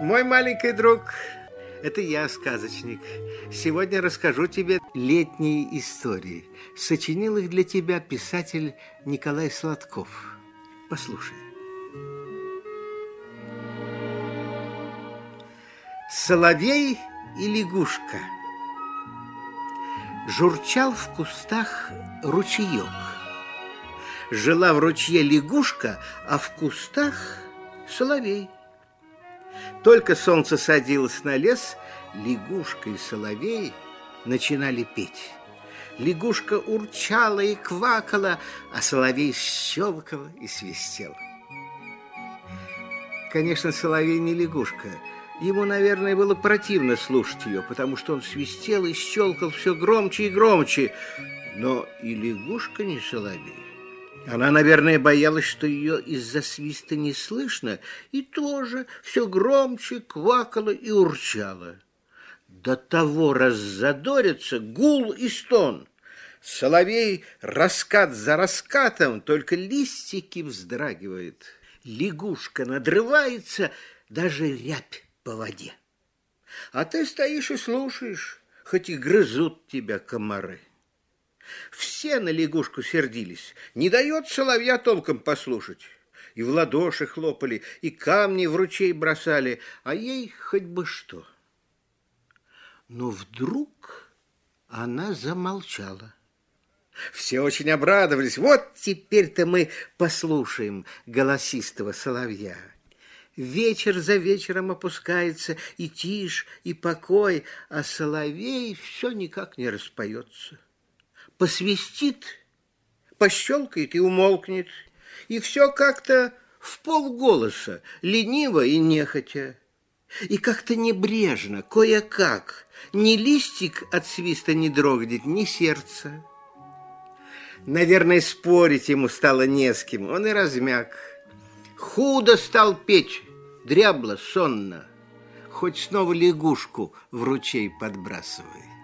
Мой маленький друг, это я, сказочник. Сегодня расскажу тебе летние истории. Сочинил их для тебя писатель Николай Сладков. Послушай. Соловей и лягушка. Журчал в кустах ручеек. Жила в ручье лягушка, а в кустах соловей. Только солнце садилось на лес, лягушка и соловей начинали петь. Лягушка урчала и квакала, а соловей щелкал и свистел. Конечно, соловей не лягушка. Ему, наверное, было противно слушать ее, потому что он свистел и щелкал все громче и громче. Но и лягушка не соловей. Она, наверное, боялась, что ее из-за свиста не слышно, и тоже все громче квакала и урчала. До того раззадорится гул и стон. Соловей раскат за раскатом, только листики вздрагивает. Лягушка надрывается, даже рябь по воде. А ты стоишь и слушаешь, хоть и грызут тебя комары. Все на лягушку сердились. Не дает соловья толком послушать. И в ладоши хлопали, и камни в ручей бросали, а ей хоть бы что. Но вдруг она замолчала. Все очень обрадовались. Вот теперь-то мы послушаем голосистого соловья. Вечер за вечером опускается, и тишь, и покой, а соловей все никак не распоется посвистит, пощелкает и умолкнет, и все как-то в полголоса, лениво и нехотя. И как-то небрежно, кое-как, ни листик от свиста не дрогнет, ни сердце. Наверное, спорить ему стало не с кем, он и размяк. Худо стал петь, дрябло, сонно, хоть снова лягушку в ручей подбрасывай.